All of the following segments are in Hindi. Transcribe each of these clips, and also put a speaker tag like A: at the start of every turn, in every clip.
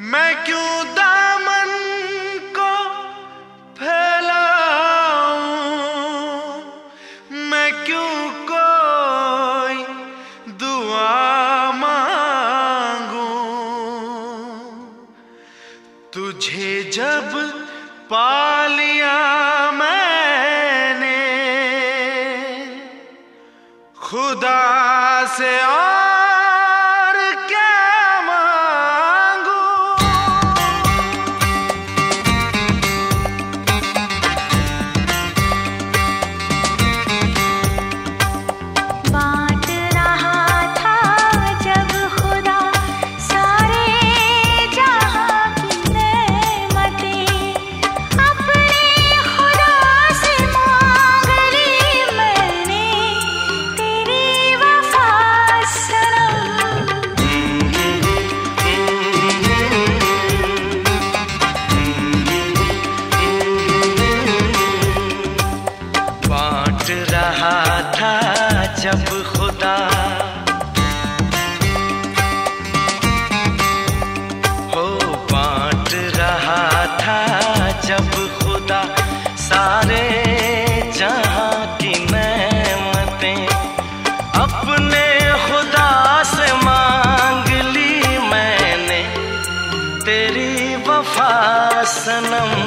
A: मैं क्यों दामन को फैलाऊं? मैं क्यों कोई दुआ मांगूं? तुझे जब पा लिया मैंने, खुदा से और
B: जब खुदा
A: हो बांट रहा था, जब खुदा सारे जहाँ की नेमतें अपने खुदा से मांग ली मैंने, तेरी वफा सनम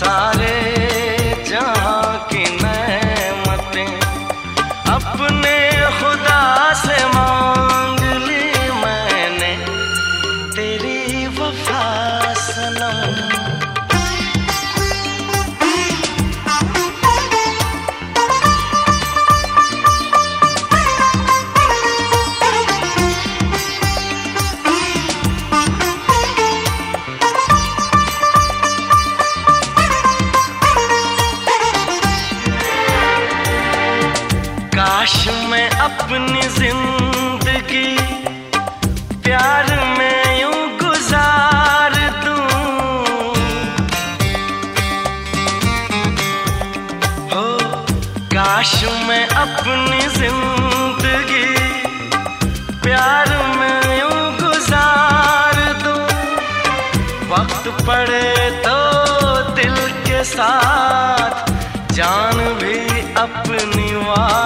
A: सारे अपनी ज़िंदगी प्यार में यूँ गुजार दूँ। हो, काश मैं अपनी ज़िंदगी प्यार में यूँ गुजार दूँ। वक्त पड़े तो दिल के साथ जान भी अपनी वार